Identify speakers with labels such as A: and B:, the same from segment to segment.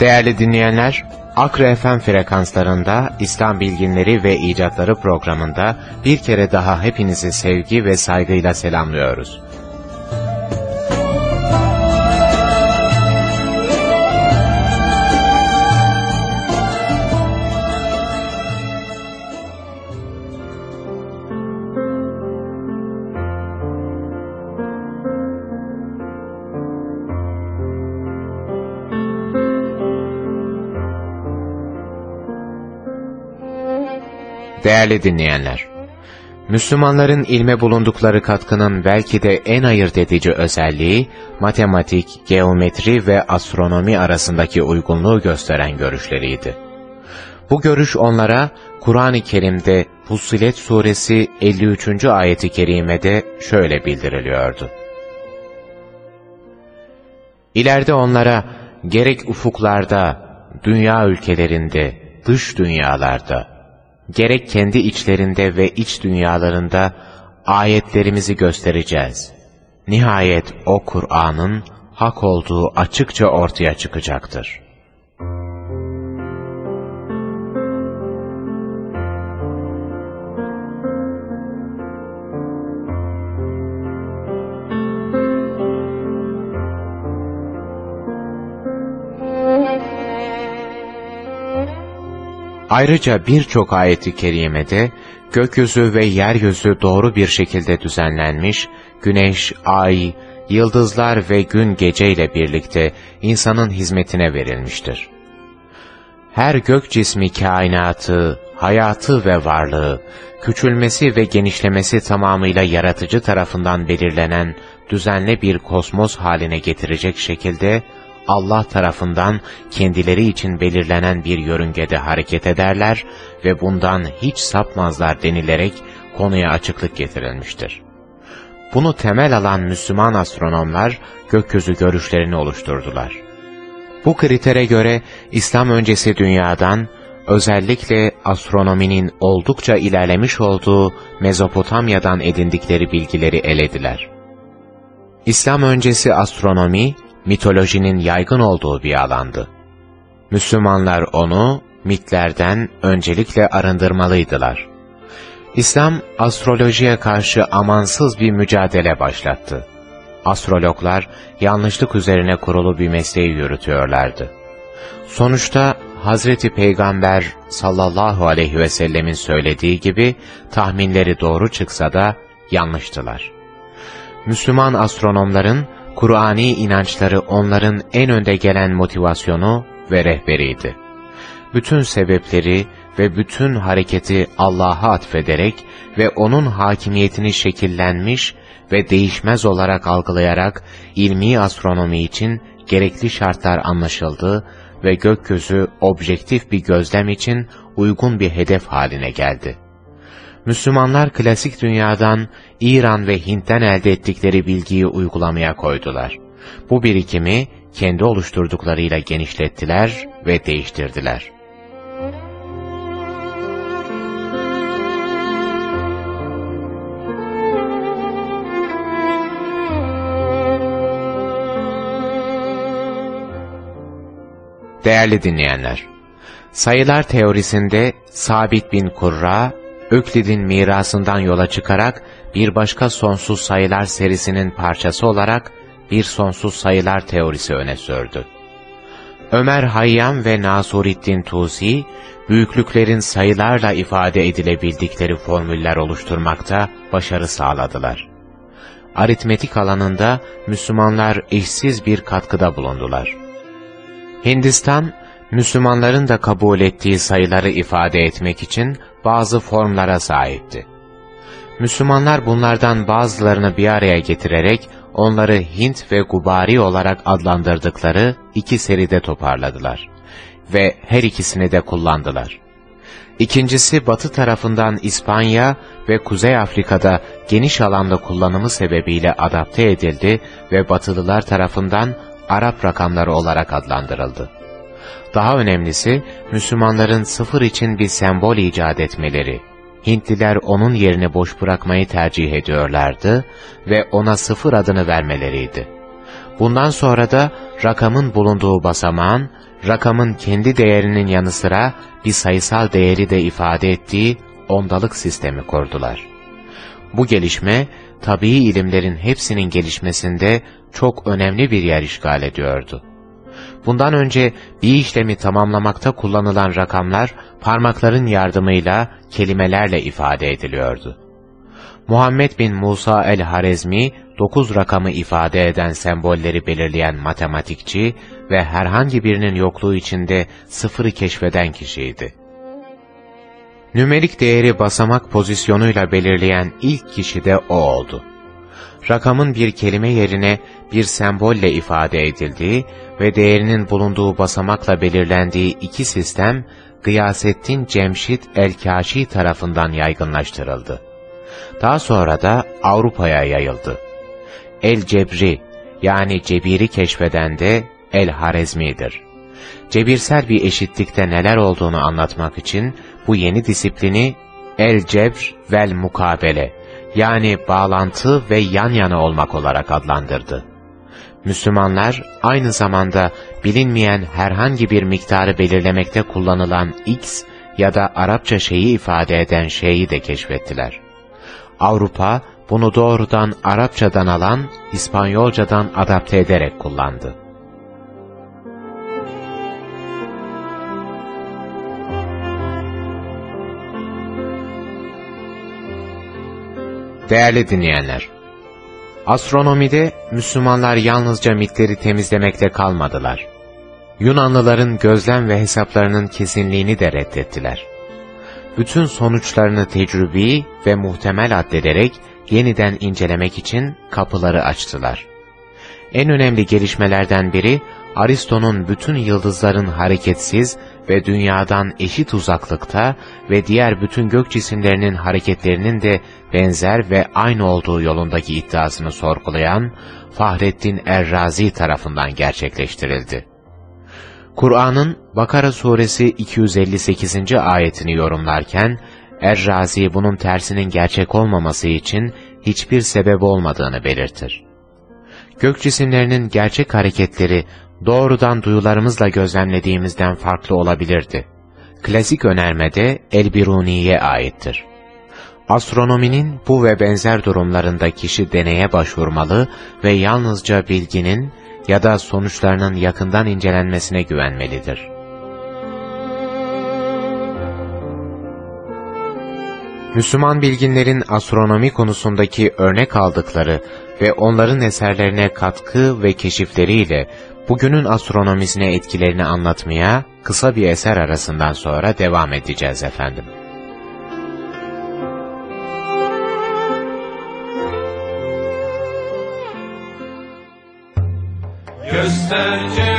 A: Değerli dinleyenler, Akre FM frekanslarında İslam Bilginleri ve İcatları programında bir kere daha hepinizi sevgi ve saygıyla selamlıyoruz. Değerli dinleyenler, Müslümanların ilme bulundukları katkının belki de en ayırt edici özelliği, matematik, geometri ve astronomi arasındaki uygunluğu gösteren görüşleriydi. Bu görüş onlara, Kur'an-ı Kerim'de Fussilet suresi 53. ayeti kerimede şöyle bildiriliyordu. İleride onlara, gerek ufuklarda, dünya ülkelerinde, dış dünyalarda, gerek kendi içlerinde ve iç dünyalarında ayetlerimizi göstereceğiz. Nihayet o Kur'an'ın hak olduğu açıkça ortaya çıkacaktır. Ayrıca birçok ayeti kerimede gökyüzü ve yeryüzü doğru bir şekilde düzenlenmiş, güneş, ay, yıldızlar ve gün geceyle birlikte insanın hizmetine verilmiştir. Her gök cismi kainatı, hayatı ve varlığı, küçülmesi ve genişlemesi tamamıyla yaratıcı tarafından belirlenen düzenli bir kosmos haline getirecek şekilde, Allah tarafından kendileri için belirlenen bir yörüngede hareket ederler ve bundan hiç sapmazlar denilerek konuya açıklık getirilmiştir. Bunu temel alan Müslüman astronomlar gökyüzü görüşlerini oluşturdular. Bu kritere göre İslam öncesi dünyadan, özellikle astronominin oldukça ilerlemiş olduğu Mezopotamya'dan edindikleri bilgileri elediler. İslam öncesi astronomi, mitolojinin yaygın olduğu bir alandı. Müslümanlar onu mitlerden öncelikle arındırmalıydılar. İslam, astrolojiye karşı amansız bir mücadele başlattı. Astrologlar, yanlışlık üzerine kurulu bir mesleği yürütüyorlardı. Sonuçta Hazreti Peygamber sallallahu aleyhi ve sellemin söylediği gibi tahminleri doğru çıksa da yanlıştılar. Müslüman astronomların Kur'ani inançları onların en önde gelen motivasyonu ve rehberiydi. Bütün sebepleri ve bütün hareketi Allah'a atfederek ve O'nun hakimiyetini şekillenmiş ve değişmez olarak algılayarak ilmi astronomi için gerekli şartlar anlaşıldı ve gökyüzü objektif bir gözlem için uygun bir hedef haline geldi. Müslümanlar klasik dünyadan, İran ve Hint'ten elde ettikleri bilgiyi uygulamaya koydular. Bu birikimi kendi oluşturduklarıyla genişlettiler ve değiştirdiler. Değerli dinleyenler, sayılar teorisinde Sabit bin Kurra, Öklid'in mirasından yola çıkarak bir başka sonsuz sayılar serisinin parçası olarak bir sonsuz sayılar teorisi öne sürdü. Ömer Hayyam ve Nasuruddin Tusi, büyüklüklerin sayılarla ifade edilebildikleri formüller oluşturmakta başarı sağladılar. Aritmetik alanında Müslümanlar eşsiz bir katkıda bulundular. Hindistan, Müslümanların da kabul ettiği sayıları ifade etmek için bazı formlara sahipti. Müslümanlar bunlardan bazılarını bir araya getirerek onları Hint ve Gubari olarak adlandırdıkları iki seride toparladılar ve her ikisini de kullandılar. İkincisi batı tarafından İspanya ve Kuzey Afrika'da geniş alanda kullanımı sebebiyle adapte edildi ve batılılar tarafından Arap rakamları olarak adlandırıldı. Daha önemlisi, Müslümanların sıfır için bir sembol icat etmeleri. Hintliler onun yerini boş bırakmayı tercih ediyorlardı ve ona sıfır adını vermeleriydi. Bundan sonra da rakamın bulunduğu basamağın, rakamın kendi değerinin yanı sıra bir sayısal değeri de ifade ettiği ondalık sistemi kurdular. Bu gelişme, tabii ilimlerin hepsinin gelişmesinde çok önemli bir yer işgal ediyordu. Bundan önce bir işlemi tamamlamakta kullanılan rakamlar parmakların yardımıyla kelimelerle ifade ediliyordu. Muhammed bin Musa el-Harezmi, dokuz rakamı ifade eden sembolleri belirleyen matematikçi ve herhangi birinin yokluğu içinde sıfırı keşfeden kişiydi. Nümerik değeri basamak pozisyonuyla belirleyen ilk kişi de o oldu. Rakamın bir kelime yerine bir sembolle ifade edildiği ve değerinin bulunduğu basamakla belirlendiği iki sistem, Gıyasettin Cemşit el-Kaşi tarafından yaygınlaştırıldı. Daha sonra da Avrupa'ya yayıldı. El-Cebri yani cebiri keşfeden de El-Harezmi'dir. Cebirsel bir eşitlikte neler olduğunu anlatmak için bu yeni disiplini El-Cebr vel Mukabele yani bağlantı ve yan yana olmak olarak adlandırdı. Müslümanlar aynı zamanda bilinmeyen herhangi bir miktarı belirlemekte kullanılan x ya da Arapça şeyi ifade eden şeyi de keşfettiler. Avrupa bunu doğrudan Arapçadan alan, İspanyolcadan adapte ederek kullandı. Değerli dinleyenler, Astronomide Müslümanlar yalnızca mitleri temizlemekle kalmadılar. Yunanlıların gözlem ve hesaplarının kesinliğini de reddettiler. Bütün sonuçlarını tecrübi ve muhtemel addederek yeniden incelemek için kapıları açtılar. En önemli gelişmelerden biri, Aristo'nun bütün yıldızların hareketsiz ve dünyadan eşit uzaklıkta ve diğer bütün gök cisimlerinin hareketlerinin de benzer ve aynı olduğu yolundaki iddiasını sorgulayan Fahrettin Errazi tarafından gerçekleştirildi. Kur'an'ın Bakara suresi 258. ayetini yorumlarken, Errazi bunun tersinin gerçek olmaması için hiçbir sebep olmadığını belirtir. Gök cisimlerinin gerçek hareketleri doğrudan duyularımızla gözlemlediğimizden farklı olabilirdi. Klasik önermede El-Biruni'ye aittir. Astronominin bu ve benzer durumlarında kişi deneye başvurmalı ve yalnızca bilginin ya da sonuçlarının yakından incelenmesine güvenmelidir. Müslüman bilginlerin astronomi konusundaki örnek aldıkları ve onların eserlerine katkı ve keşifleriyle bugünün astronomisine etkilerini anlatmaya kısa bir eser arasından sonra devam edeceğiz efendim.
B: Göster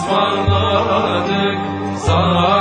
B: ısmarladık sahiplere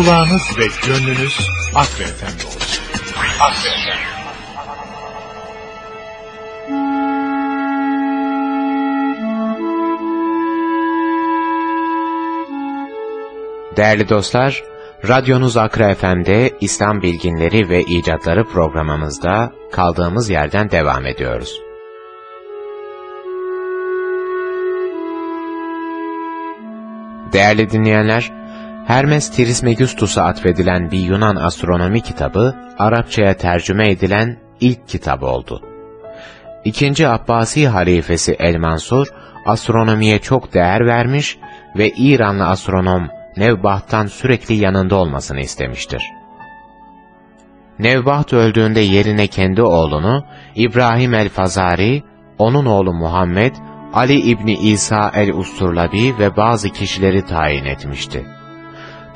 C: Kulağınız ve gönlünüz Akre Efendi olsun. Akre Efendi.
A: Değerli dostlar, radyonuz Akra FM'de İslam Bilginleri ve İcatları programımızda kaldığımız yerden devam ediyoruz. Değerli dinleyenler, Hermes Trismegistus'a atfedilen bir Yunan astronomi kitabı, Arapçaya tercüme edilen ilk kitap oldu. İkinci Abbasi halifesi El-Mansur, astronomiye çok değer vermiş ve İranlı astronom Nevbaht'tan sürekli yanında olmasını istemiştir. Nevbaht öldüğünde yerine kendi oğlunu, İbrahim el-Fazari, onun oğlu Muhammed, Ali İbni İsa el-Usturlabi ve bazı kişileri tayin etmişti.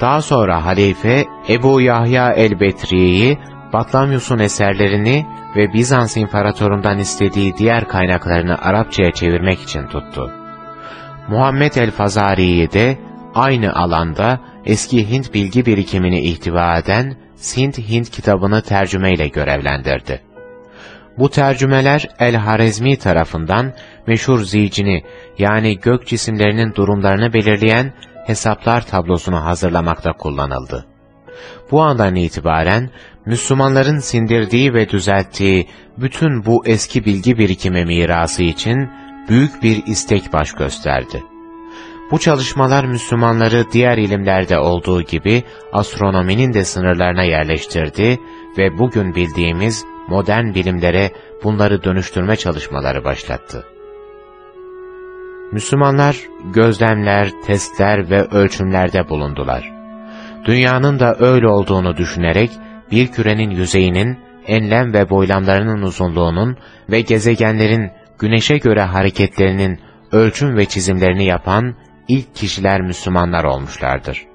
A: Daha sonra halife Ebu Yahya el-Betri'yi, Batlamyus'un eserlerini ve Bizans imparatorundan istediği diğer kaynaklarını Arapçaya çevirmek için tuttu. Muhammed el-Fazari'yi de aynı alanda eski Hint bilgi birikimini ihtiva eden Sint Hint kitabını tercümeyle görevlendirdi. Bu tercümeler El-Harezmi tarafından meşhur zicini yani gök cisimlerinin durumlarını belirleyen hesaplar tablosunu hazırlamakta kullanıldı. Bu andan itibaren Müslümanların sindirdiği ve düzelttiği bütün bu eski bilgi birikimi mirası için büyük bir istek baş gösterdi. Bu çalışmalar Müslümanları diğer ilimlerde olduğu gibi astronominin de sınırlarına yerleştirdi ve bugün bildiğimiz modern bilimlere bunları dönüştürme çalışmaları başlattı. Müslümanlar gözlemler, testler ve ölçümlerde bulundular. Dünyanın da öyle olduğunu düşünerek bir kürenin yüzeyinin, enlem ve boylamlarının uzunluğunun ve gezegenlerin güneşe göre hareketlerinin ölçüm ve çizimlerini yapan ilk kişiler Müslümanlar olmuşlardır.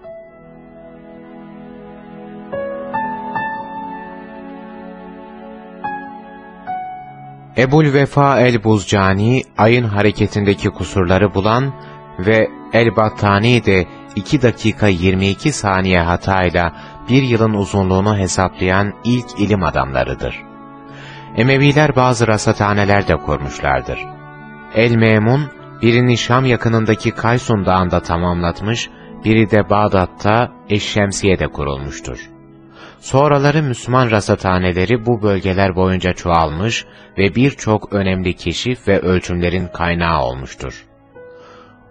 A: Ebul Vefa el-Buzcani, ayın hareketindeki kusurları bulan ve el-Battani de 2 dakika 22 saniye hatayla bir yılın uzunluğunu hesaplayan ilk ilim adamlarıdır. Emeviler bazı rasathaneler de kurmuşlardır. El-Memun, birini Şam yakınındaki Kaysun Dağı'nda tamamlatmış, biri de Bağdat'ta Eşşemsiye'de kurulmuştur. Sonraları Müslüman rasathaneleri bu bölgeler boyunca çoğalmış ve birçok önemli keşif ve ölçümlerin kaynağı olmuştur.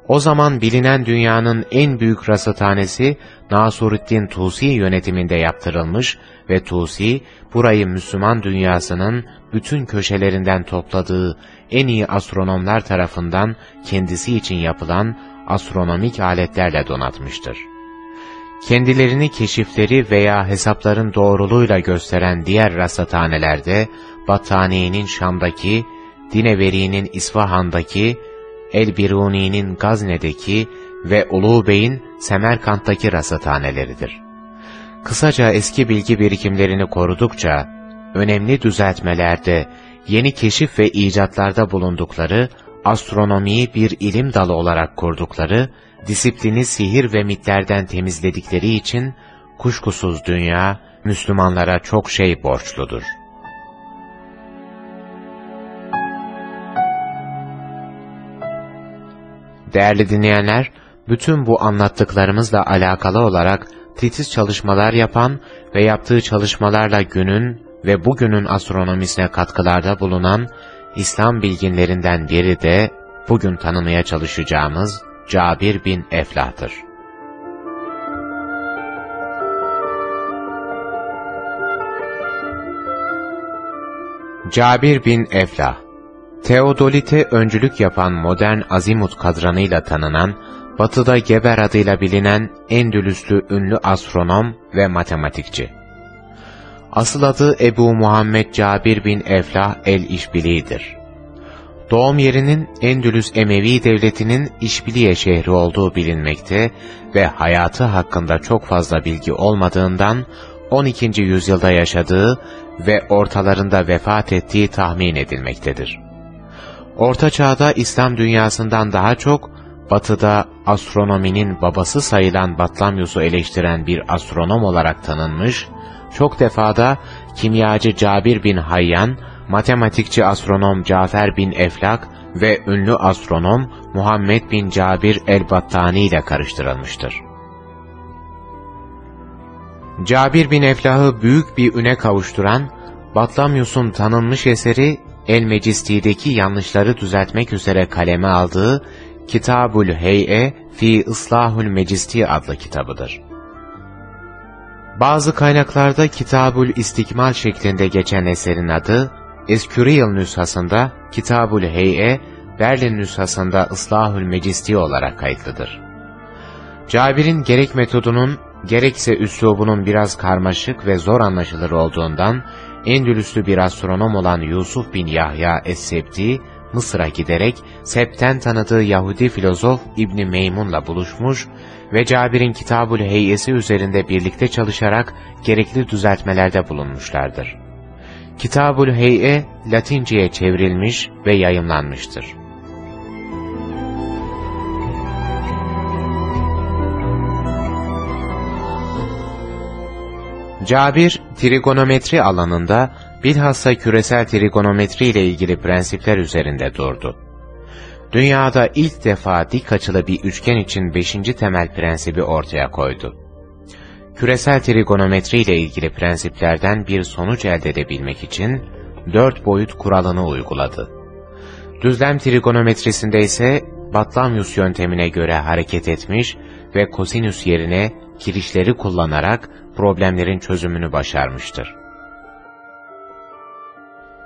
A: O zaman bilinen dünyanın en büyük rasathanesi Nasuruddin Tusi yönetiminde yaptırılmış ve Tusi, burayı Müslüman dünyasının bütün köşelerinden topladığı en iyi astronomlar tarafından kendisi için yapılan astronomik aletlerle donatmıştır. Kendilerini keşifleri veya hesapların doğruluğuyla gösteren diğer rasathanelerde, Battaniye'nin Şam'daki, Dineveri'nin İsfahan'daki, El-Biruni'nin Gazne'deki ve Ulu Bey'in Semerkant'taki rasathaneleridir. Kısaca eski bilgi birikimlerini korudukça, önemli düzeltmelerde, yeni keşif ve icatlarda bulundukları, astronomiyi bir ilim dalı olarak kurdukları, disiplini sihir ve mitlerden temizledikleri için, kuşkusuz dünya, Müslümanlara çok şey borçludur. Değerli dinleyenler, bütün bu anlattıklarımızla alakalı olarak titiz çalışmalar yapan ve yaptığı çalışmalarla günün ve bugünün astronomisine katkılarda bulunan İslam bilginlerinden biri de bugün tanımaya çalışacağımız Cabir bin Eflah'tır. Cabir bin Eflah Teodolite öncülük yapan modern azimut kadranıyla tanınan, batıda Geber adıyla bilinen Endülüslü ünlü astronom ve matematikçi. Asıl adı Ebu Muhammed Cabir bin Eflah el-İşbili'dir. Doğum yerinin Endülüs Emevi Devleti'nin İşbiliye şehri olduğu bilinmekte ve hayatı hakkında çok fazla bilgi olmadığından 12. yüzyılda yaşadığı ve ortalarında vefat ettiği tahmin edilmektedir. Orta Çağ'da İslam dünyasından daha çok, Batı'da astronominin babası sayılan Batlamyus'u eleştiren bir astronom olarak tanınmış, çok defada kimyacı Cabir bin Hayyan, matematikçi astronom Cafer bin Eflak ve ünlü astronom Muhammed bin Cabir el-Battani ile karıştırılmıştır. Cabir bin Eflah'ı büyük bir üne kavuşturan, Batlamyus'un tanınmış eseri El-Mecisti'deki yanlışları düzeltmek üzere kaleme aldığı Kitabul Hey'e fi Islahul Mecisti adlı kitabıdır. Bazı kaynaklarda Kitabul İstikmal şeklinde geçen eserin adı, Esküriyel nüshasında Kitabul Hey'e, Berlin nüshasında Islahül Mecisti olarak kayıtlıdır. Cabir'in gerek metodunun, gerekse üslubunun biraz karmaşık ve zor anlaşılır olduğundan, Endülüslü bir astronom olan Yusuf bin Yahya Es-Sebti, Mısır'a giderek Sept'ten tanıdığı Yahudi filozof İbni Meymun'la buluşmuş ve Cabir'in Kitabul Heyesi üzerinde birlikte çalışarak gerekli düzeltmelerde bulunmuşlardır. Kitabul Hey'e Latince'ye çevrilmiş ve yayımlanmıştır. Cabir, trigonometri alanında bilhassa küresel trigonometri ile ilgili prensipler üzerinde durdu. Dünyada ilk defa dik açılı bir üçgen için beşinci temel prensibi ortaya koydu. Küresel trigonometri ile ilgili prensiplerden bir sonuç elde edebilmek için dört boyut kuralını uyguladı. Düzlem trigonometrisinde ise Batlamyus yöntemine göre hareket etmiş ve kosinüs yerine kirişleri kullanarak problemlerin çözümünü başarmıştır.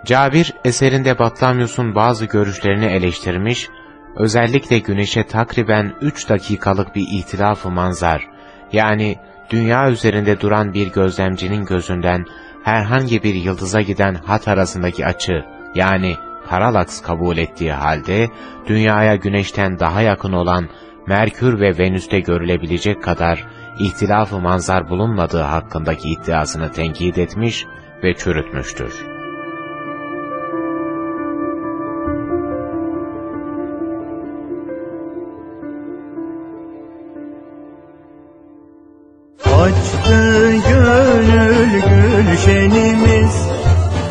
A: Cabir, eserinde Batlamyus'un bazı görüşlerini eleştirmiş, özellikle güneşe takriben 3 dakikalık bir ihtilaf manzar, yani dünya üzerinde duran bir gözlemcinin gözünden herhangi bir yıldıza giden hat arasındaki açı, yani paralaks kabul ettiği halde, dünyaya güneşten daha yakın olan Merkür ve Venüs'te görülebilecek kadar ihtilaf-ı manzar bulunmadığı hakkındaki iddiasını tenkit etmiş ve çürütmüştür.
D: Açtı gönül gülşenimiz.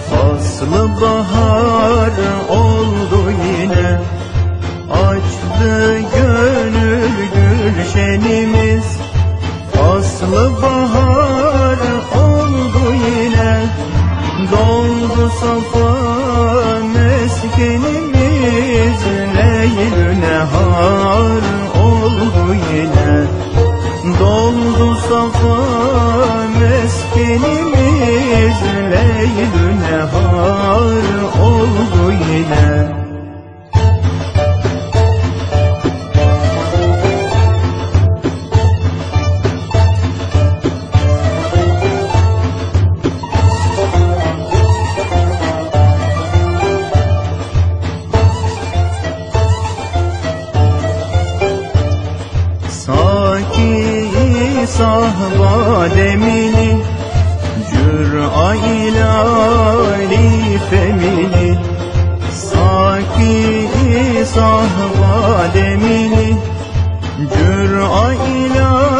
D: Faslı bahar oldu yine. Açtı
E: gönül gülşenimiz. Faslı bahar oldu yine. Doldu safa sahba demini Cür'a ilali femini Saki sahba demini Cür'a ilali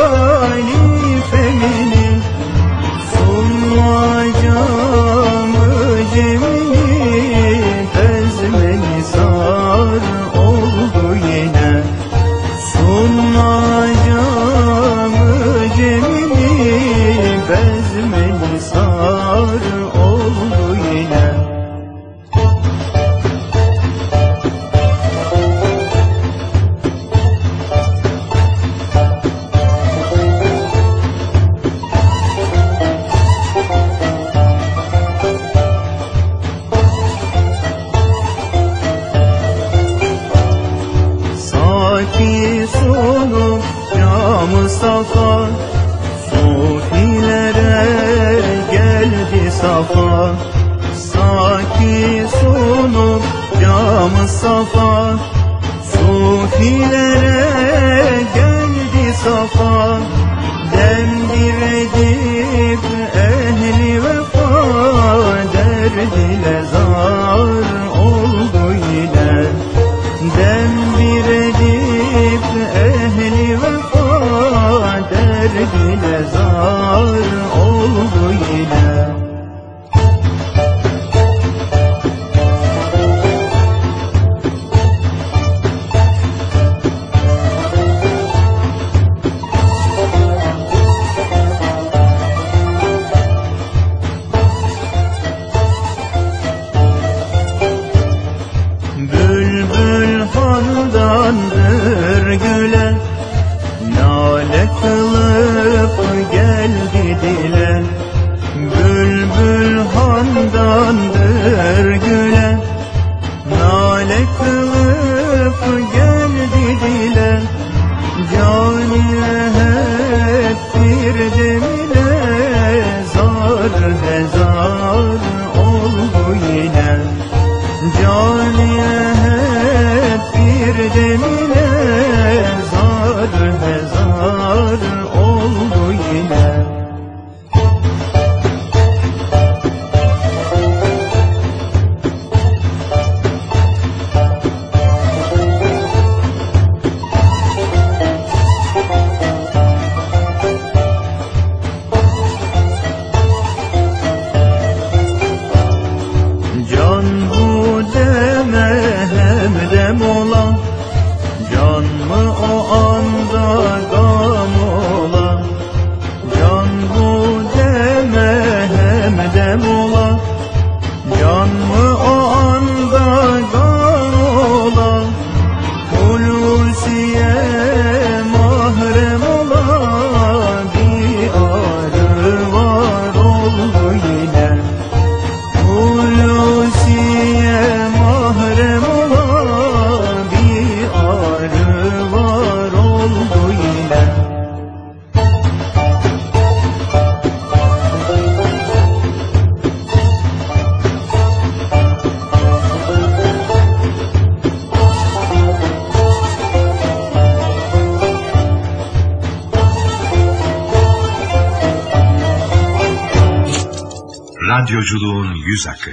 F: Radyoculuğun yüz akı.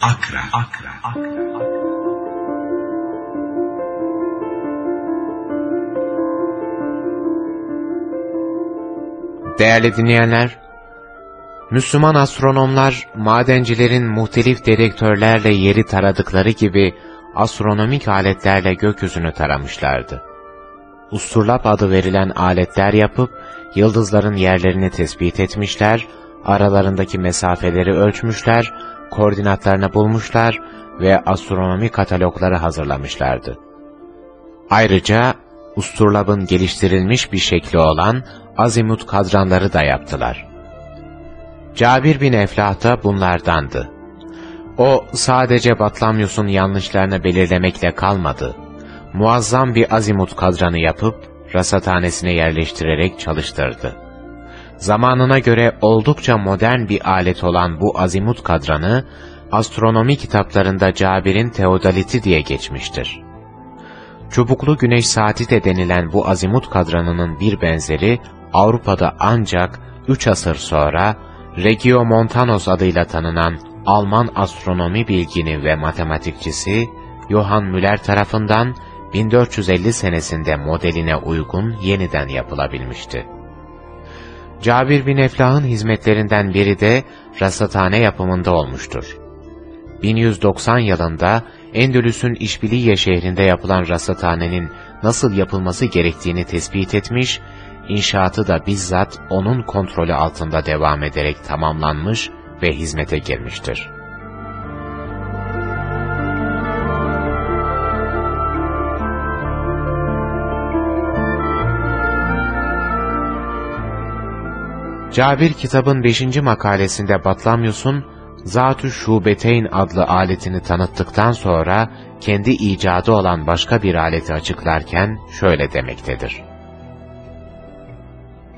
F: Akra. Akra. Akra.
A: Değerli dinleyenler, Müslüman astronomlar, madencilerin muhtelif direktörlerle yeri taradıkları gibi astronomik aletlerle gökyüzünü taramışlardı. Usturlap adı verilen aletler yapıp, yıldızların yerlerini tespit etmişler, aralarındaki mesafeleri ölçmüşler, koordinatlarını bulmuşlar ve astronomi katalogları hazırlamışlardı. Ayrıca Usturlab'ın geliştirilmiş bir şekli olan azimut kadranları da yaptılar. Cabir bin Eflah da bunlardandı. O sadece Batlamyus'un yanlışlarını belirlemekle kalmadı. Muazzam bir azimut kadranı yapıp rasathanesine yerleştirerek çalıştırdı. Zamanına göre oldukça modern bir alet olan bu azimut kadranı, astronomi kitaplarında Cabir'in teodaliti diye geçmiştir. Çubuklu güneş saati de denilen bu azimut kadranının bir benzeri Avrupa'da ancak 3 asır sonra Regiomontanos adıyla tanınan Alman astronomi bilgini ve matematikçisi Johann Müller tarafından 1450 senesinde modeline uygun yeniden yapılabilmişti. Cabir bin Eflah'ın hizmetlerinden biri de rasathane yapımında olmuştur. 1190 yılında Endülüs'ün İşbiliye şehrinde yapılan rasathanenin nasıl yapılması gerektiğini tespit etmiş, inşaatı da bizzat onun kontrolü altında devam ederek tamamlanmış ve hizmete girmiştir. Cabir kitabın 5. makalesinde Batlamyus'un Zatü Şubeteyn adlı aletini tanıttıktan sonra kendi icadı olan başka bir aleti açıklarken şöyle demektedir.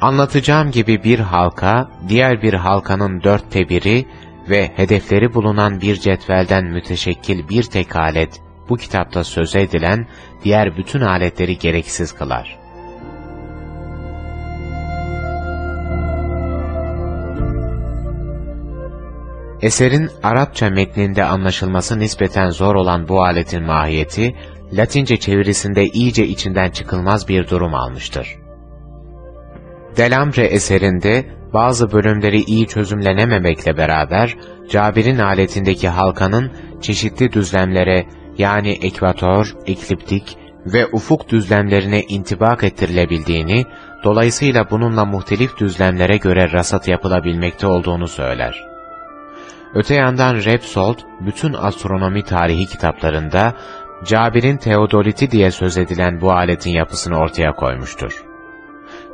A: Anlatacağım gibi bir halka, diğer bir halkanın dörtte biri ve hedefleri bulunan bir cetvelden müteşekkil bir tek alet, bu kitapta söz edilen diğer bütün aletleri gereksiz kılar. Eserin Arapça metninde anlaşılması nispeten zor olan bu aletin mahiyeti, Latince çevirisinde iyice içinden çıkılmaz bir durum almıştır. Delambre eserinde bazı bölümleri iyi çözümlenememekle beraber, Cabir'in aletindeki halkanın çeşitli düzlemlere yani ekvator, ekliptik ve ufuk düzlemlerine intibak ettirilebildiğini, dolayısıyla bununla muhtelif düzlemlere göre rasat yapılabilmekte olduğunu söyler. Öte yandan Repsold, bütün astronomi tarihi kitaplarında Cabir'in teodoliti diye söz edilen bu aletin yapısını ortaya koymuştur.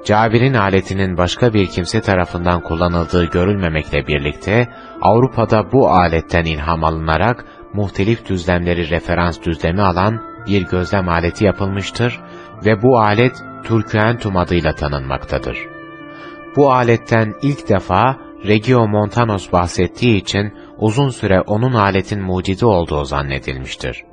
A: Cabir'in aletinin başka bir kimse tarafından kullanıldığı görülmemekle birlikte, Avrupa'da bu aletten ilham alınarak muhtelif düzlemleri referans düzlemi alan bir gözlem aleti yapılmıştır ve bu alet Turkuentum adıyla tanınmaktadır. Bu aletten ilk defa Regio Montanos bahsettiği için uzun süre onun aletin mucidi olduğu zannedilmiştir.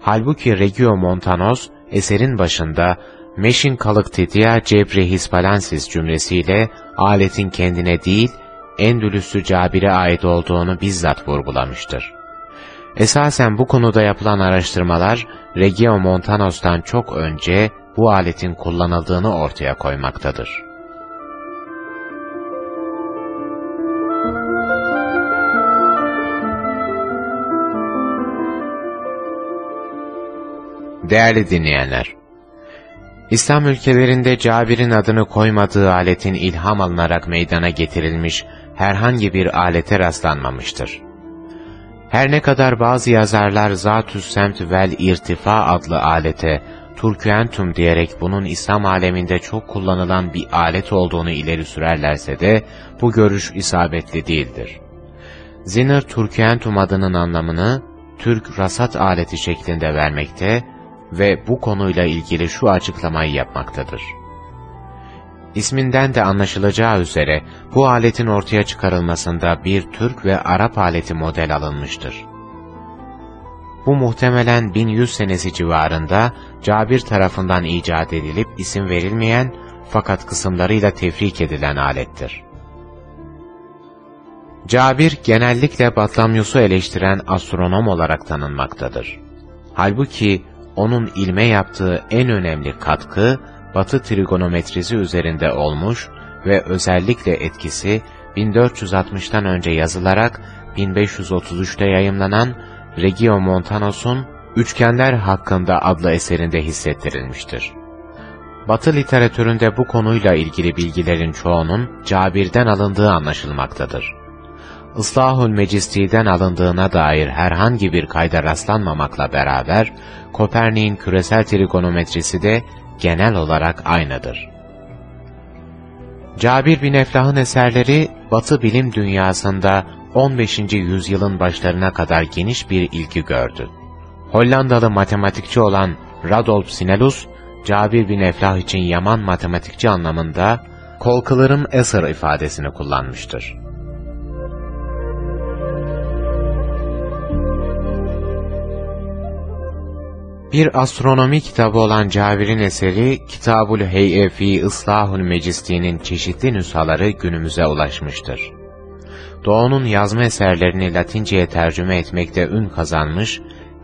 A: Halbuki Regio Montanos, eserin başında Meşin Kalıktitia Cebri Hispalensis cümlesiyle aletin kendine değil, Endülüs'ü Cabir'e ait olduğunu bizzat vurgulamıştır. Esasen bu konuda yapılan araştırmalar, Regio Montanos'tan çok önce bu aletin kullanıldığını ortaya koymaktadır. Değerli dinleyenler, İslam ülkelerinde Cabir'in adını koymadığı aletin ilham alınarak meydana getirilmiş herhangi bir alete rastlanmamıştır. Her ne kadar bazı yazarlar Zatüs Semt vel İrtifa adlı alete Turkuentum diyerek bunun İslam aleminde çok kullanılan bir alet olduğunu ileri sürerlerse de bu görüş isabetli değildir. Zinner Turkuentum adının anlamını Türk rasat aleti şeklinde vermekte ve bu konuyla ilgili şu açıklamayı yapmaktadır. İsminden de anlaşılacağı üzere bu aletin ortaya çıkarılmasında bir Türk ve Arap aleti model alınmıştır. Bu muhtemelen 1100 senesi civarında Cabir tarafından icat edilip isim verilmeyen fakat kısımlarıyla tefrik edilen alettir. Cabir genellikle Batlamyus'u eleştiren astronom olarak tanınmaktadır. Halbuki onun ilme yaptığı en önemli katkı, Batı trigonometrisi üzerinde olmuş ve özellikle etkisi 1460'tan önce yazılarak 1533'te yayımlanan Regio Montanos'un Üçgenler Hakkında adlı eserinde hissettirilmiştir. Batı literatüründe bu konuyla ilgili bilgilerin çoğunun Cabir'den alındığı anlaşılmaktadır. Islahül Mecisti'den alındığına dair herhangi bir kayda rastlanmamakla beraber, Kopernik'in küresel trigonometrisi de genel olarak aynıdır. Cabir bin Eflah'ın eserleri, Batı bilim dünyasında 15. yüzyılın başlarına kadar geniş bir ilgi gördü. Hollandalı matematikçi olan Radolf Sinelus, Cabir bin Eflah için yaman matematikçi anlamında kolkılarım eser ifadesini kullanmıştır. Bir astronomi kitabı olan Cabir'in eseri Kitabul Hey'e fi Islahul Mecisti'nin çeşitli nüshaları günümüze ulaşmıştır. Doğu'nun yazma eserlerini Latince'ye tercüme etmekte ün kazanmış,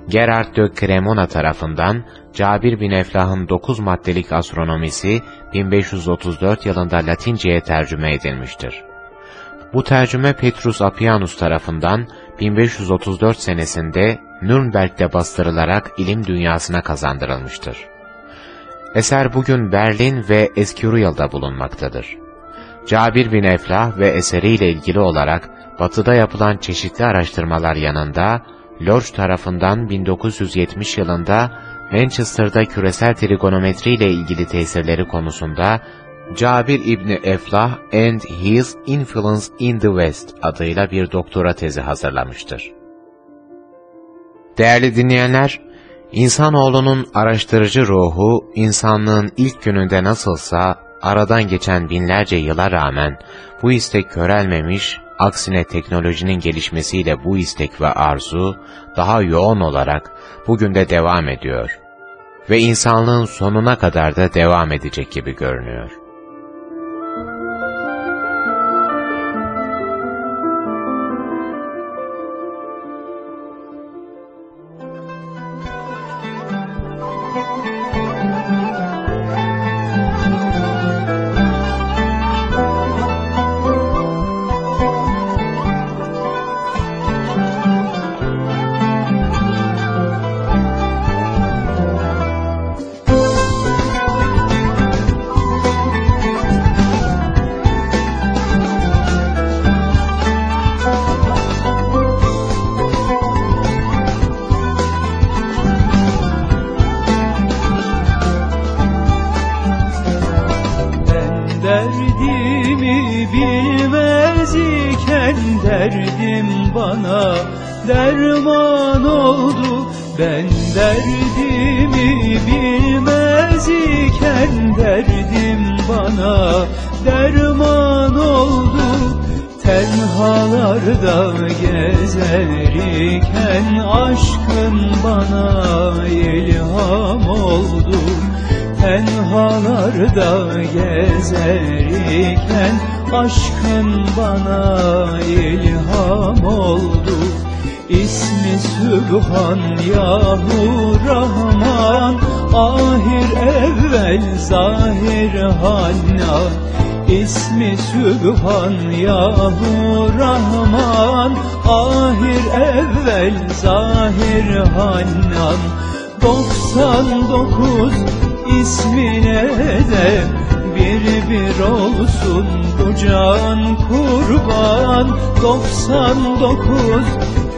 A: Gerard de Cremona tarafından Cabir bin Eflah'ın 9 maddelik astronomisi 1534 yılında Latince'ye tercüme edilmiştir. Bu tercüme Petrus Apianus tarafından 1534 senesinde Nürnberg'de bastırılarak ilim dünyasına kazandırılmıştır. Eser bugün Berlin ve Eskiruyal'da bulunmaktadır. Cabir bin Eflah ve eseriyle ilgili olarak batıda yapılan çeşitli araştırmalar yanında, Lodge tarafından 1970 yılında Manchester'da küresel trigonometri ile ilgili tesirleri konusunda Cabir İbni Eflah and His Influence in the West adıyla bir doktora tezi hazırlamıştır. Değerli dinleyenler, insanoğlunun araştırıcı ruhu, insanlığın ilk gününde nasılsa, aradan geçen binlerce yıla rağmen bu istek körelmemiş, aksine teknolojinin gelişmesiyle bu istek ve arzu daha yoğun olarak bugün de devam ediyor ve insanlığın sonuna kadar da devam edecek gibi görünüyor.
D: Gezerken aşkın bana ilham oldu. İsmi Sübhan Yahu Rahman. Ahir evvel zahir Hannan İsmi Sübhan Yahu Rahman. Ahir evvel zahir Hannan 99 ismine de bir bir olsun bu can kurban. 99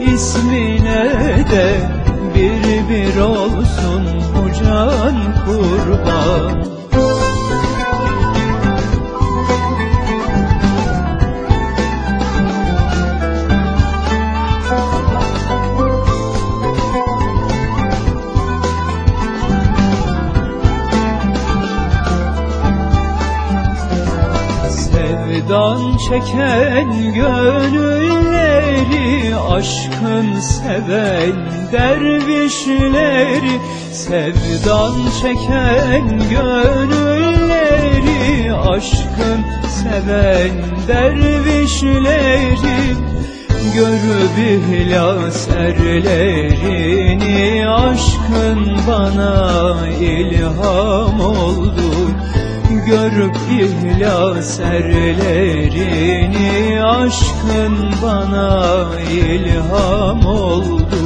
D: ismine de bir bir olsun bu can kurban Sevdan çeken gönülleri Aşkın seven dervişleri Sevdan çeken gönülleri Aşkın seven dervişleri. Görüp ihlas erlerini Aşkın bana ilham oldu Görüp ihlas erlerini Aşkın bana ilham oldu.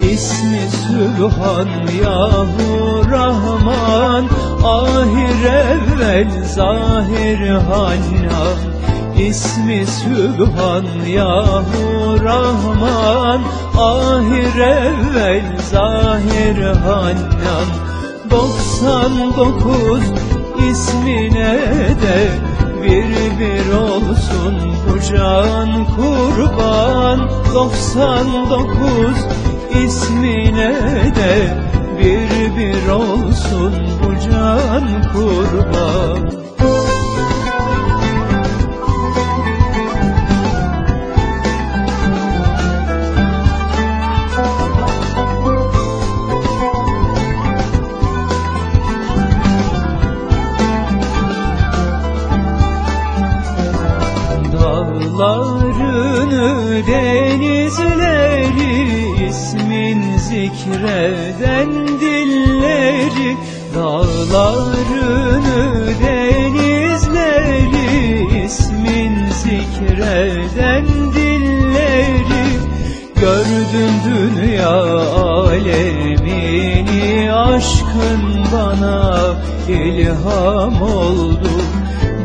D: İsmi Sübhan Yahu Rahman Ahir evvel zahir Hannan İsmi Sübhan Yahu Rahman Ahir evvel zahir Hannan 99 ismine de bir bir olsun bu can kurban. 99 ismine de bir bir olsun bu can kurban denizleri ismin zikreden dilleri Dağlarını denizleri ismin zikreden dilleri. Gördüm dünya alemini aşkın bana ilham oldu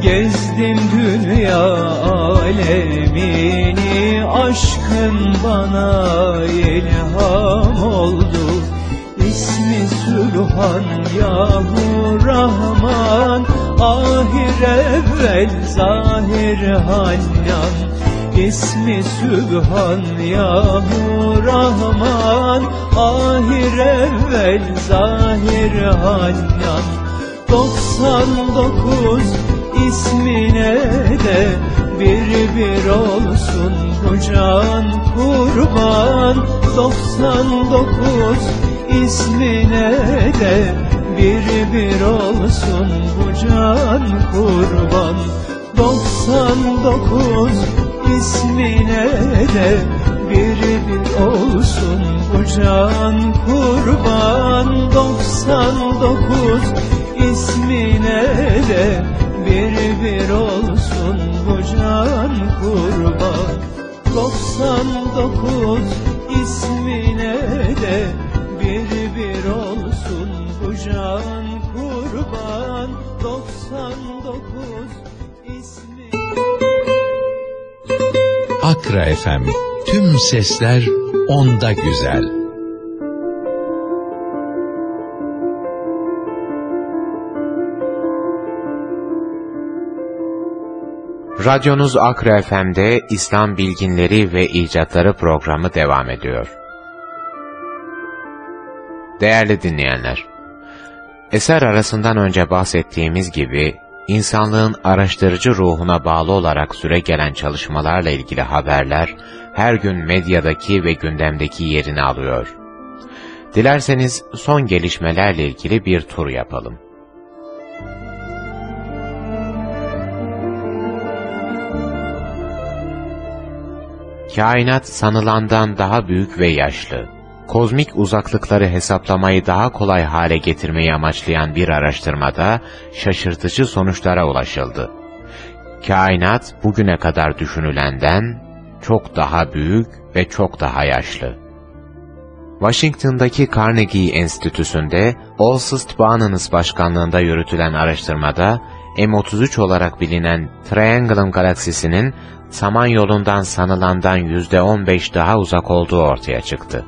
D: Gezdim dünya alemini aşkın bana ilham oldu. İsmi Sübhan Yahu Rahman Ahir evvel zahir hannan İsmi Sübhan Yahu Rahman Ahir evvel zahir hannan 99 ismine de bir bir olsun. Bu can kurban 99 ismine de bir bir olsun. Bu can kurban 99 ismine de bir bir olsun. Bu can kurban 99 ismine de bir bir olsun bu can kurban 99 ismine de bir bir olsun bu can kurban 99 ismi
F: Akra FM. Tüm sesler onda güzel.
A: Radyonuz Akra FM'de İslam Bilginleri ve İcatları programı devam ediyor. Değerli dinleyenler, eser arasından önce bahsettiğimiz gibi, insanlığın araştırıcı ruhuna bağlı olarak süre gelen çalışmalarla ilgili haberler, her gün medyadaki ve gündemdeki yerini alıyor. Dilerseniz son gelişmelerle ilgili bir tur yapalım. Kainat sanılandan daha büyük ve yaşlı. Kozmik uzaklıkları hesaplamayı daha kolay hale getirmeyi amaçlayan bir araştırmada şaşırtıcı sonuçlara ulaşıldı. Kainat bugüne kadar düşünülenden çok daha büyük ve çok daha yaşlı. Washington'daki Carnegie Enstitüsü'nde Allsust Barnes başkanlığında yürütülen araştırmada M33 olarak bilinen Triangulum galaksisinin Samanyolu'ndan sanılandan %15 daha uzak olduğu ortaya çıktı.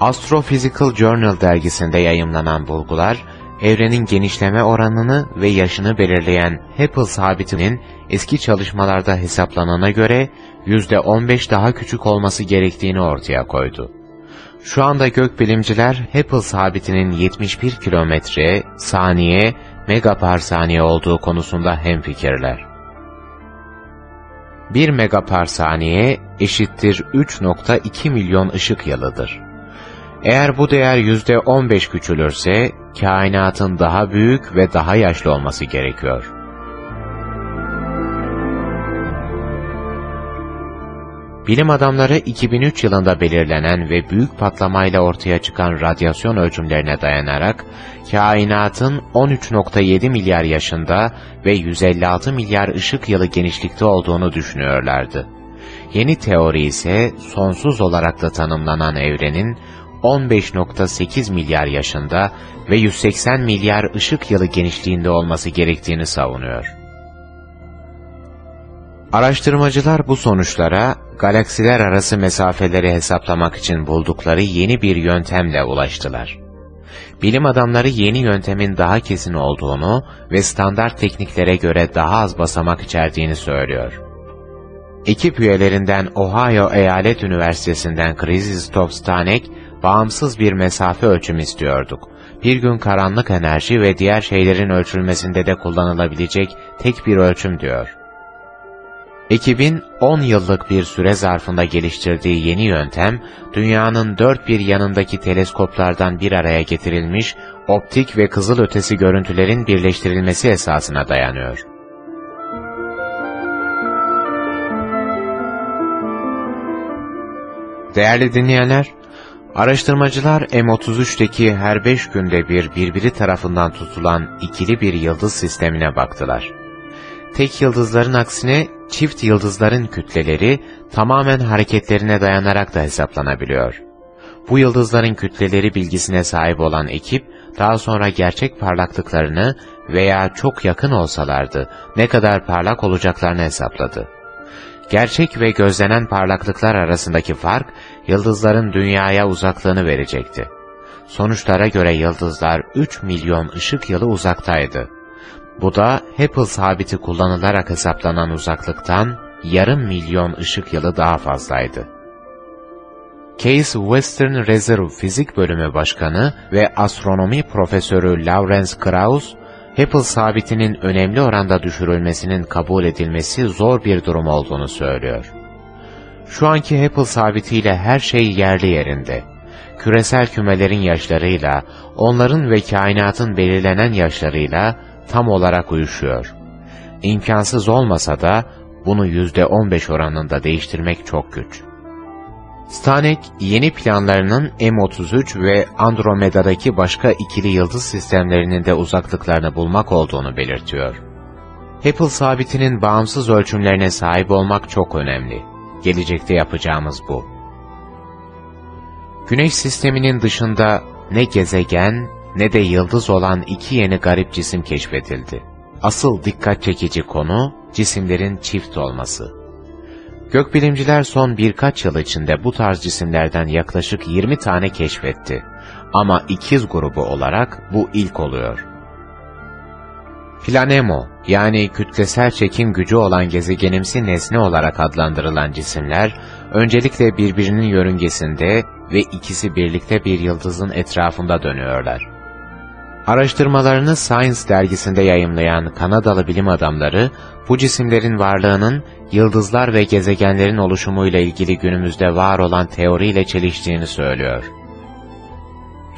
A: Astrophysical Journal dergisinde yayımlanan bulgular, evrenin genişleme oranını ve yaşını belirleyen Hubble sabitinin eski çalışmalarda hesaplanana göre %15 daha küçük olması gerektiğini ortaya koydu. Şu anda gökbilimciler Hubble sabitinin 71 kilometre, saniye, megaparsaniye olduğu konusunda hemfikirler. 1 megaparsaniye eşittir 3.2 milyon ışık yılıdır. Eğer bu değer %15 küçülürse, kainatın daha büyük ve daha yaşlı olması gerekiyor. Bilim adamları 2003 yılında belirlenen ve büyük patlamayla ortaya çıkan radyasyon ölçümlerine dayanarak, kainatın 13.7 milyar yaşında ve 156 milyar ışık yılı genişlikte olduğunu düşünüyorlardı. Yeni teori ise sonsuz olarak da tanımlanan evrenin 15.8 milyar yaşında ve 180 milyar ışık yılı genişliğinde olması gerektiğini savunuyor. Araştırmacılar bu sonuçlara, galaksiler arası mesafeleri hesaplamak için buldukları yeni bir yöntemle ulaştılar. Bilim adamları yeni yöntemin daha kesin olduğunu ve standart tekniklere göre daha az basamak içerdiğini söylüyor. Ekip üyelerinden Ohio Eyalet Üniversitesi'nden Krzysztof Stanek, bağımsız bir mesafe ölçüm istiyorduk. Bir gün karanlık enerji ve diğer şeylerin ölçülmesinde de kullanılabilecek tek bir ölçüm diyor. Ekibin 10 yıllık bir süre zarfında geliştirdiği yeni yöntem, dünyanın dört bir yanındaki teleskoplardan bir araya getirilmiş optik ve kızılötesi görüntülerin birleştirilmesi esasına dayanıyor. Değerli dinleyenler, araştırmacılar M33'teki her beş günde bir birbiri tarafından tutulan ikili bir yıldız sistemine baktılar. Tek yıldızların aksine çift yıldızların kütleleri tamamen hareketlerine dayanarak da hesaplanabiliyor. Bu yıldızların kütleleri bilgisine sahip olan ekip, daha sonra gerçek parlaklıklarını veya çok yakın olsalardı ne kadar parlak olacaklarını hesapladı. Gerçek ve gözlenen parlaklıklar arasındaki fark, yıldızların dünyaya uzaklığını verecekti. Sonuçlara göre yıldızlar 3 milyon ışık yılı uzaktaydı. Bu da Hubble sabiti kullanılarak hesaplanan uzaklıktan yarım milyon ışık yılı daha fazlaydı. Case Western Reserve Fizik Bölümü Başkanı ve Astronomi Profesörü Lawrence Krauss, Hubble sabitinin önemli oranda düşürülmesinin kabul edilmesi zor bir durum olduğunu söylüyor. Şu anki Hubble sabitiyle her şey yerli yerinde. Küresel kümelerin yaşlarıyla, onların ve kainatın belirlenen yaşlarıyla tam olarak uyuşuyor. İmkansız olmasa da bunu yüzde 15 oranında değiştirmek çok güç. Stanek, yeni planlarının M33 ve Andromeda'daki başka ikili yıldız sistemlerinin de uzaklıklarını bulmak olduğunu belirtiyor. Hubble sabitinin bağımsız ölçümlerine sahip olmak çok önemli. Gelecekte yapacağımız bu. Güneş sisteminin dışında ne gezegen ne de yıldız olan iki yeni garip cisim keşfedildi. Asıl dikkat çekici konu cisimlerin çift olması. Gökbilimciler son birkaç yıl içinde bu tarz cisimlerden yaklaşık 20 tane keşfetti. Ama ikiz grubu olarak bu ilk oluyor. Planemo, yani kütlesel çekim gücü olan gezegenimsi nesne olarak adlandırılan cisimler, öncelikle birbirinin yörüngesinde ve ikisi birlikte bir yıldızın etrafında dönüyorlar. Araştırmalarını Science dergisinde yayımlayan Kanadalı bilim adamları, bu cisimlerin varlığının yıldızlar ve gezegenlerin oluşumuyla ilgili günümüzde var olan teoriyle çeliştiğini söylüyor.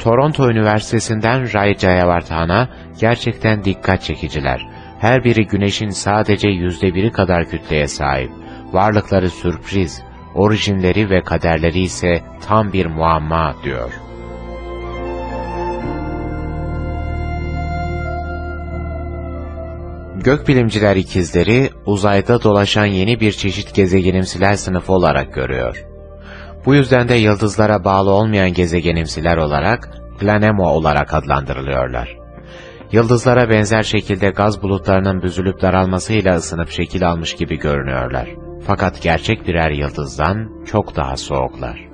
A: Toronto Üniversitesi'nden Ray Jayavartana gerçekten dikkat çekiciler. Her biri Güneş'in sadece yüzde biri kadar kütleye sahip. Varlıkları sürpriz, orijinleri ve kaderleri ise tam bir muamma diyor. Gökbilimciler ikizleri uzayda dolaşan yeni bir çeşit gezegenimsiler sınıfı olarak görüyor. Bu yüzden de yıldızlara bağlı olmayan gezegenimsiler olarak planemo olarak adlandırılıyorlar. Yıldızlara benzer şekilde gaz bulutlarının büzülüp daralmasıyla ısınıp şekil almış gibi görünüyorlar. Fakat gerçek birer yıldızdan çok daha soğuklar.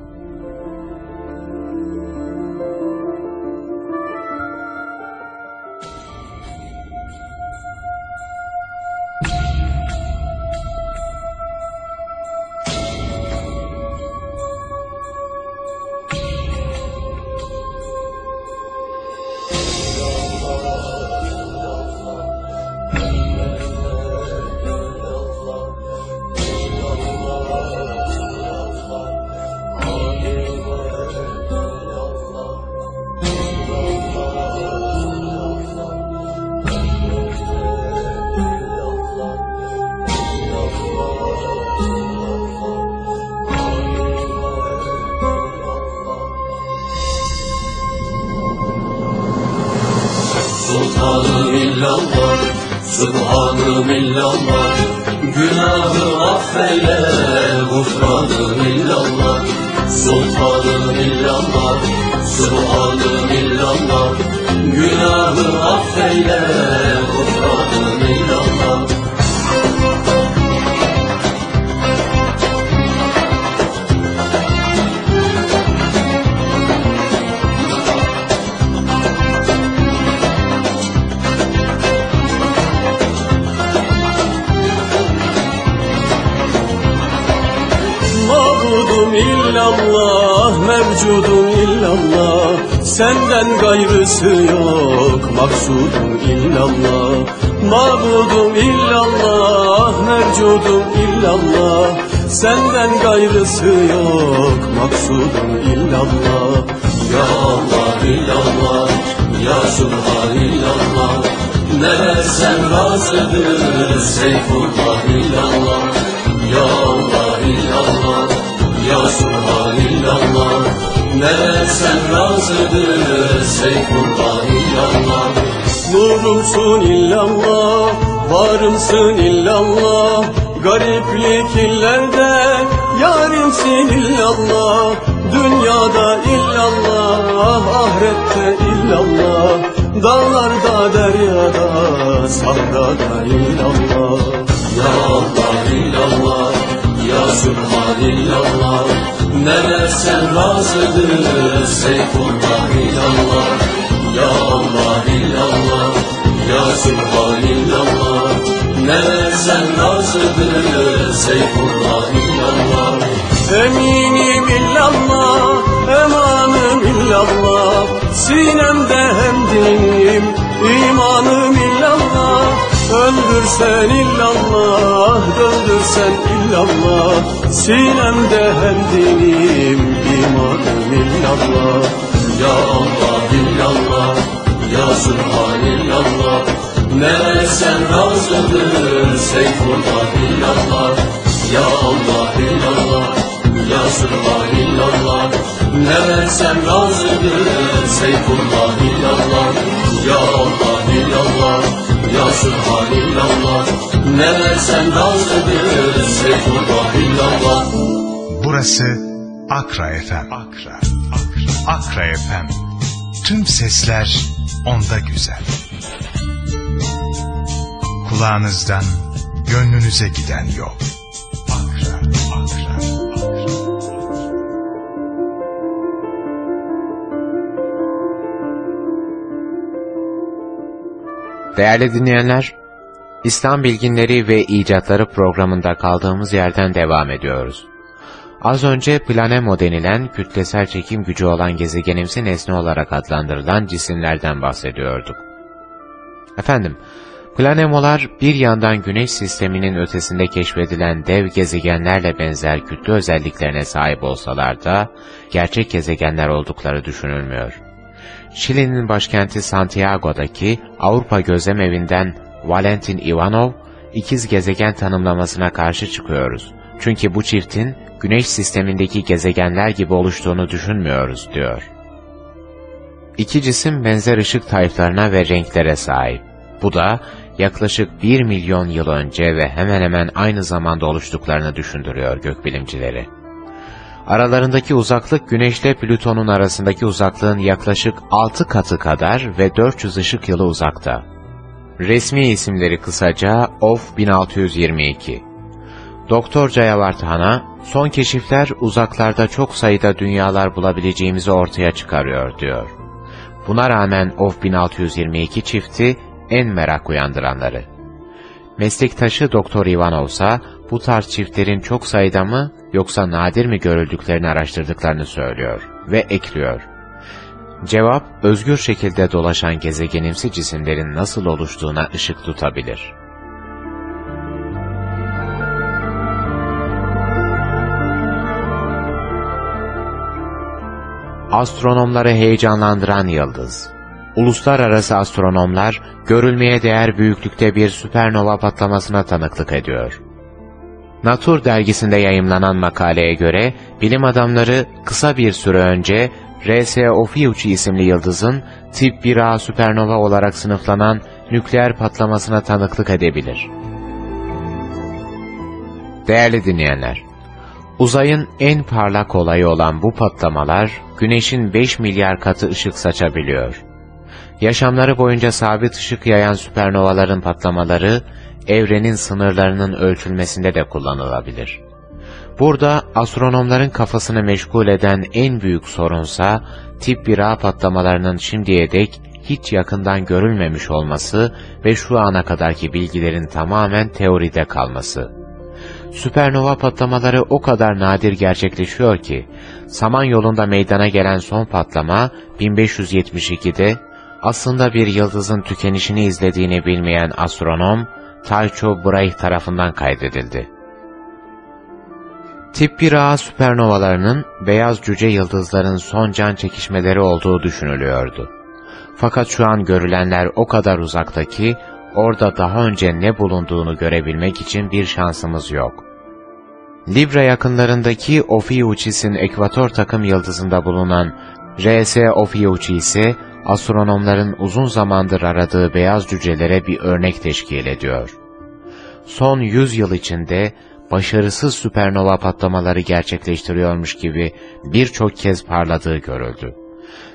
B: Ne sen razıdır Seyfullah illallah.
G: Nurumsun illallah, varımsın illallah. Gariplik illerde yarimsin illallah. Dünyada illallah, ahirette illallah. Dağlarda, deryada, sahrada illallah.
B: Ya Allah illallah Subhanallah Ne sen razıdır Seyfullah illallah Ya Allah illallah Ya Subhanallah Ne sen razıdır Seyfullah illallah
G: Eminim illallah, emanım illallah. Sinemde hemdim, imanım illallah Öldürsen illallah, döndürsen illallah. Sinemde hemdim, imanım illallah.
B: Ya Allah illallah Ya Subhanallah Ne sen razıdır Seyfullah illallah. Ya Allah illallah Ya Subhanallah Ne sen razıdır Seyfullah illallah. Ya Allah illallah. Ya Subhanallah Ne sen razıdır Seyfullah illallah.
C: Burası Akra FM. Akra, Akra, Akra FM. Tüm sesler onda güzel. Kulağınızdan gönlünüze giden yol. Akra, Akra,
A: Değerli dinleyenler, İslam Bilginleri ve İcatları programında kaldığımız yerden devam ediyoruz. Az önce Planemo denilen kütlesel çekim gücü olan gezegenimsi nesne olarak adlandırılan cisimlerden bahsediyorduk. Efendim, Planemolar bir yandan Güneş sisteminin ötesinde keşfedilen dev gezegenlerle benzer kütle özelliklerine sahip olsalar da gerçek gezegenler oldukları düşünülmüyor. Şili'nin başkenti Santiago'daki Avrupa Gözlem Evi'nden Valentin Ivanov, ikiz gezegen tanımlamasına karşı çıkıyoruz. Çünkü bu çiftin Güneş sistemindeki gezegenler gibi oluştuğunu düşünmüyoruz diyor. İki cisim benzer ışık tayflarına ve renklere sahip. Bu da yaklaşık 1 milyon yıl önce ve hemen hemen aynı zamanda oluştuklarını düşündürüyor gökbilimcileri. Aralarındaki uzaklık Güneşle Plüton'un arasındaki uzaklığın yaklaşık 6 katı kadar ve 400 ışık yılı uzakta. Resmi isimleri kısaca OF 1622. Doktor Jayavarthana, son keşifler uzaklarda çok sayıda dünyalar bulabileceğimizi ortaya çıkarıyor diyor. Buna rağmen OF 1622 çifti en merak uyandıranları. Meslektaşı Doktor Ivanov ise bu tarz çiftlerin çok sayıda mı yoksa nadir mi görüldüklerini araştırdıklarını söylüyor ve ekliyor. Cevap, özgür şekilde dolaşan gezegenimsi cisimlerin nasıl oluştuğuna ışık tutabilir. Astronomları heyecanlandıran yıldız Uluslararası astronomlar, görülmeye değer büyüklükte bir süpernova patlamasına tanıklık ediyor. Nature dergisinde yayımlanan makaleye göre, bilim adamları kısa bir süre önce RS Ophiuchi isimli yıldızın tip 1A süpernova olarak sınıflanan nükleer patlamasına tanıklık edebilir. Değerli dinleyenler, uzayın en parlak olayı olan bu patlamalar, Güneş'in 5 milyar katı ışık saçabiliyor. Yaşamları boyunca sabit ışık yayan süpernovaların patlamaları, evrenin sınırlarının ölçülmesinde de kullanılabilir. Burada astronomların kafasını meşgul eden en büyük sorunsa, tip 1A patlamalarının şimdiye dek hiç yakından görülmemiş olması ve şu ana kadarki bilgilerin tamamen teoride kalması. Süpernova patlamaları o kadar nadir gerçekleşiyor ki, Samanyolu'nda meydana gelen son patlama 1572'de aslında bir yıldızın tükenişini izlediğini bilmeyen astronom Tycho Brahe tarafından kaydedildi. Tip 1A süpernovalarının beyaz cüce yıldızların son can çekişmeleri olduğu düşünülüyordu. Fakat şu an görülenler o kadar uzakta ki, orada daha önce ne bulunduğunu görebilmek için bir şansımız yok. Libra yakınlarındaki Ophiuchis'in ekvator takım yıldızında bulunan RS Ophiuchi ise astronomların uzun zamandır aradığı beyaz cücelere bir örnek teşkil ediyor. Son 100 yıl içinde başarısız süpernova patlamaları gerçekleştiriyormuş gibi birçok kez parladığı görüldü.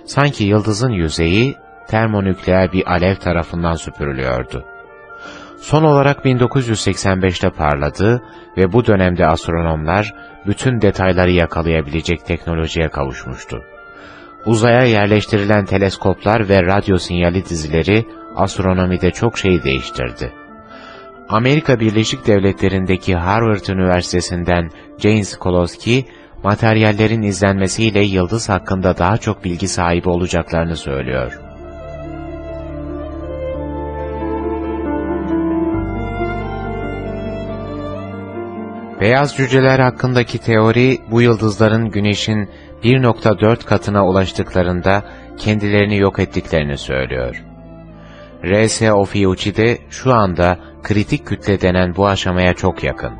A: Sanki yıldızın yüzeyi termonükleer bir alev tarafından süpürülüyordu. Son olarak 1985'te parladı ve bu dönemde astronomlar bütün detayları yakalayabilecek teknolojiye kavuşmuştu. Uzaya yerleştirilen teleskoplar ve radyo sinyali dizileri astronomide çok şey değiştirdi. Amerika Birleşik Devletleri'ndeki Harvard Üniversitesi'nden Jane Skolowski, materyallerin izlenmesiyle yıldız hakkında daha çok bilgi sahibi olacaklarını söylüyor. Beyaz cüceler hakkındaki teori, bu yıldızların Güneş'in 1.4 katına ulaştıklarında kendilerini yok ettiklerini söylüyor. R.S. Ophiuchi de şu anda kritik kütle denen bu aşamaya çok yakın.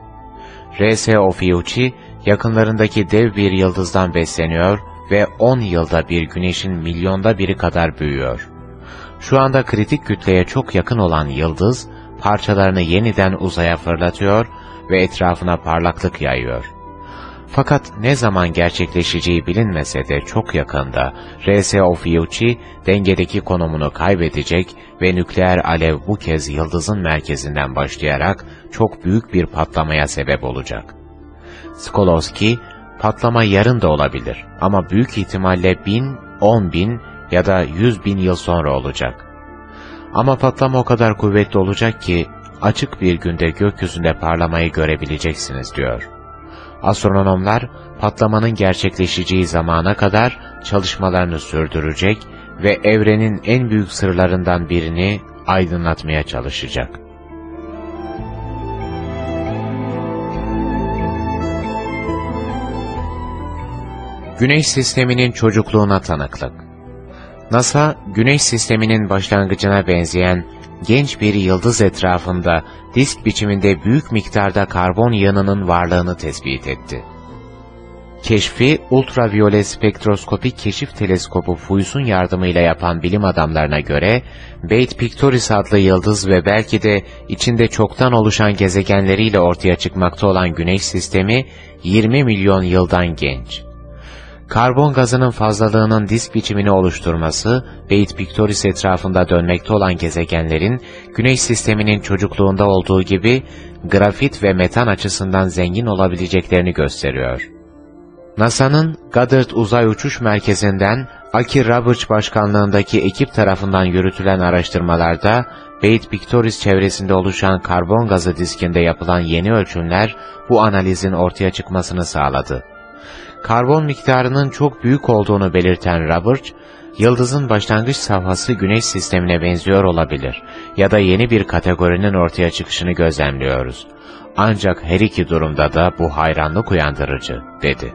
A: R.S. Ophiuchi, yakınlarındaki dev bir yıldızdan besleniyor ve 10 yılda bir Güneş'in milyonda biri kadar büyüyor. Şu anda kritik kütleye çok yakın olan yıldız, parçalarını yeniden uzaya fırlatıyor ve etrafına parlaklık yayıyor. Fakat ne zaman gerçekleşeceği bilinmese de çok yakında R.S. Ophiuchi dengedeki konumunu kaybedecek ve nükleer alev bu kez yıldızın merkezinden başlayarak çok büyük bir patlamaya sebep olacak. Skolowski, patlama yarın da olabilir ama büyük ihtimalle bin, on bin ya da yüz bin yıl sonra olacak. Ama patlama o kadar kuvvetli olacak ki açık bir günde gökyüzünde parlamayı görebileceksiniz diyor. Astronomlar patlamanın gerçekleşeceği zamana kadar çalışmalarını sürdürecek ve evrenin en büyük sırlarından birini aydınlatmaya çalışacak. Güneş sisteminin çocukluğuna tanıklık NASA, Güneş sisteminin başlangıcına benzeyen genç bir yıldız etrafında disk biçiminde büyük miktarda karbon yanının varlığını tespit etti. Keşfi, ultraviyole spektroskopik keşif teleskobu FUYS'un yardımıyla yapan bilim adamlarına göre, Beit Pictoris adlı yıldız ve belki de içinde çoktan oluşan gezegenleriyle ortaya çıkmakta olan Güneş sistemi 20 milyon yıldan genç karbon gazının fazlalığının disk biçimini oluşturması, Beit Pictoris etrafında dönmekte olan gezegenlerin, Güneş sisteminin çocukluğunda olduğu gibi, grafit ve metan açısından zengin olabileceklerini gösteriyor. NASA'nın Goddard Uzay Uçuş Merkezi'nden Aki Roberts başkanlığındaki ekip tarafından yürütülen araştırmalarda, Beit Pictoris çevresinde oluşan karbon gazı diskinde yapılan yeni ölçümler, bu analizin ortaya çıkmasını sağladı karbon miktarının çok büyük olduğunu belirten Roberts, yıldızın başlangıç safhası güneş sistemine benziyor olabilir ya da yeni bir kategorinin ortaya çıkışını gözlemliyoruz. Ancak her iki durumda da bu hayranlık uyandırıcı, dedi.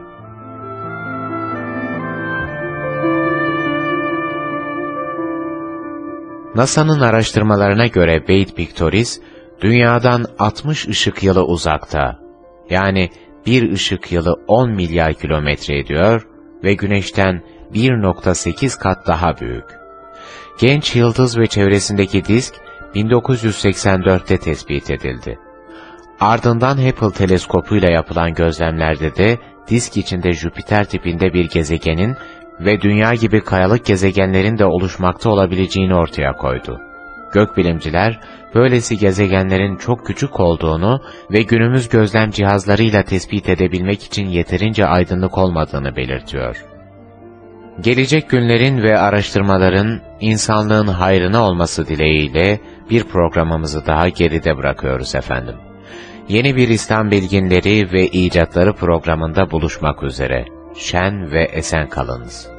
A: NASA'nın araştırmalarına göre Beit Pictoris, Dünya'dan 60 ışık yılı uzakta, yani bir ışık yılı 10 milyar kilometre ediyor ve Güneş'ten 1.8 kat daha büyük. Genç yıldız ve çevresindeki disk 1984'te tespit edildi. Ardından Hubble teleskopuyla yapılan gözlemlerde de disk içinde Jüpiter tipinde bir gezegenin ve Dünya gibi kayalık gezegenlerin de oluşmakta olabileceğini ortaya koydu. Gökbilimciler, böylesi gezegenlerin çok küçük olduğunu ve günümüz gözlem cihazlarıyla tespit edebilmek için yeterince aydınlık olmadığını belirtiyor. Gelecek günlerin ve araştırmaların insanlığın hayrına olması dileğiyle bir programımızı daha geride bırakıyoruz efendim. Yeni bir İslam bilginleri ve icatları programında buluşmak üzere. Şen ve esen kalınız.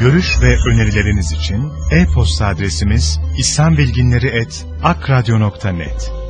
C: Görüş ve önerileriniz için e-posta adresimiz islambilginleri.akradyo.net